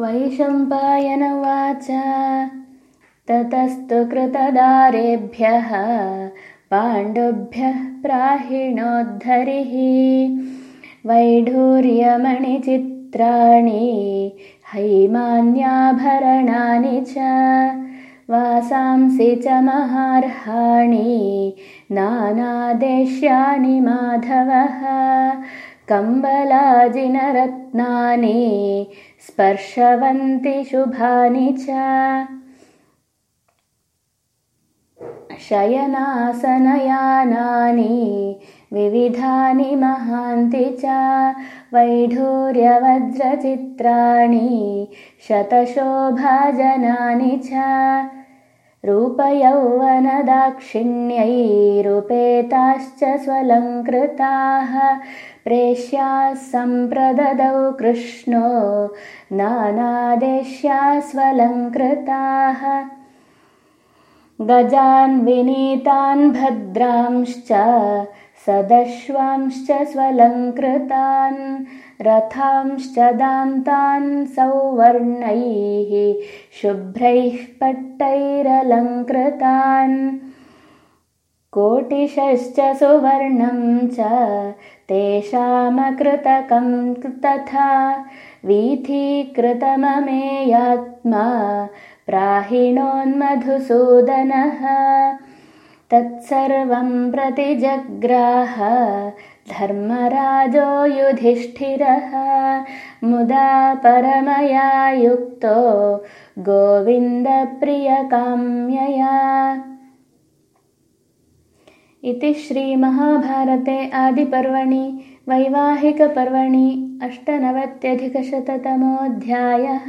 वैशम्पायन उवाच ततस्तु कृतदारेभ्यः पाण्डुभ्यः प्राहिणोद्धरिः। वैढूर्यमणिचित्राणि हैमान्याभरणानि च। वासांसि च महार्हाणि नानादेश्यानि माधवः। कम्बलाजिनरत्नानि स्पर्शवन्ति शुभानि च। शयनासनयानानि विविधानि महान्ति च। वैढूर्यवज्रचित्राणि शतशोभाजनानि च रूपयौवनदाक्षिण्यैरुपेताश्च स्वलङ्कृताः प्रेष्याः सम्प्रददौ कृष्णो स्वलङ्कृताः। गजान् विनीतान् भद्रांश्च सदश्वांश्च स्वलङ्कृतान् रथांश्च दान्तान् सौवर्णैः शुभ्रैः पट्टैरलङ्कृतान्। कोटिशश्च सुवर्णं च तेषामकृतकं तथा वीथीकृतममेयात्मा प्राहिणोन्मधुसूदनः तत्सर्वं प्रतिजग्राह धर्मराजो युधिष्ठिरः मुदा परमया युक्तो गोविन्दप्रियकाम्यया। इति श्रीमहाभारते आदिपर्वणि वैवाहिकपर्वणि अष्टनवत्यधिकशततमोऽध्यायः